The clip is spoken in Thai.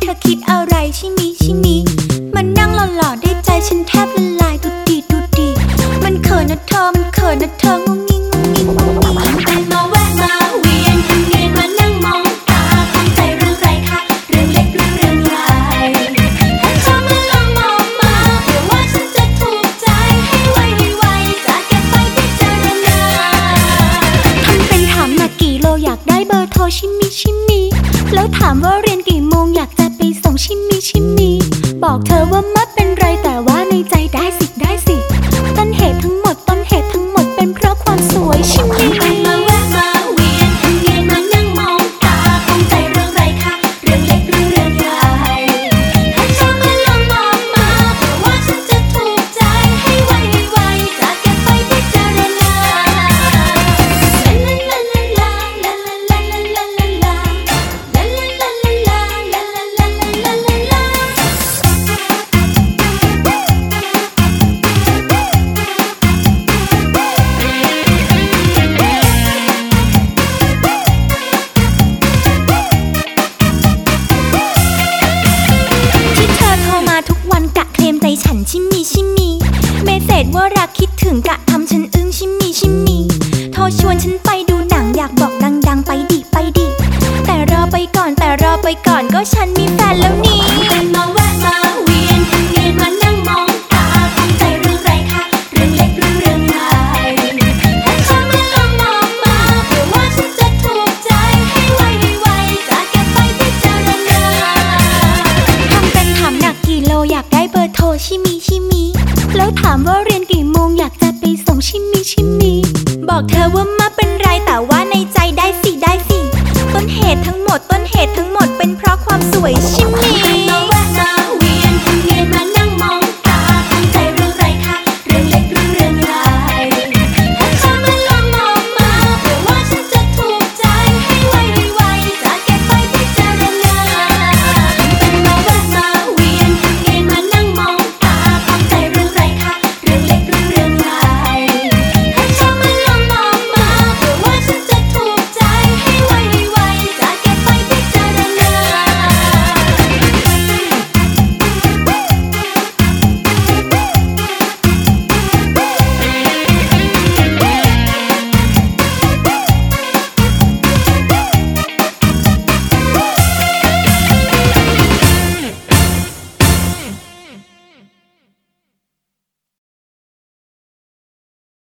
เธอคิดอะไรชิมิชิมิมันนั่งหล่อๆได้ใจฉันแทบละลายดุดดีดุดดี มันเขินนะเธอมันเขินนะเธองงงิงงงิงงงิงไปมาแวะมาเวียนวนเวียนมานั่งมองตาทำใจเรื่องไรคะเรื่องเล็กหรือเรื่องใหญ่ถ้าเธอมาลองมองมาเผื่อว่าฉันจะถูกใจให้ไวไวๆจะเก็บไปพิจารณาทำเป็นถามหนักกี่โลอยากได้เบอร์โทรชิมิชิมิแล้วถามว่าเรียนกี่โมงอยาก จะไปส่งชิมิชิมิบอกเธอว่าไม่เป็นไรแต่ว่าในใจได้สิได้สิ ว่ารักคิดถึงกะทำฉันอึ้งชิมิชิมิโทรชวนฉันไปดูหนังอยากบอกดังๆ ไปดิไปดิ แต่รอไปก่อนแต่รอไปก่อนก็ฉันมีแฟนแล้วนี่มาแวะมาเวียนวนเวียนมานั่งมองตาทำใจเรื่องไรคะเรื่องเล็กหรือเรื่องใหญ่ถ้าเธอมาลองมองมาเผื่อว่าฉันจะถูกใจให้ไวไวๆจะเก็บไปพิจารณาทำเป็นถามหนักกี่โลอยากได้เบอร์โทรชิมิชิมิ แล้วถามว่าเรียนกี่โมงอยากจะไปส่งชิมีชิมี บอกเธอว่ามา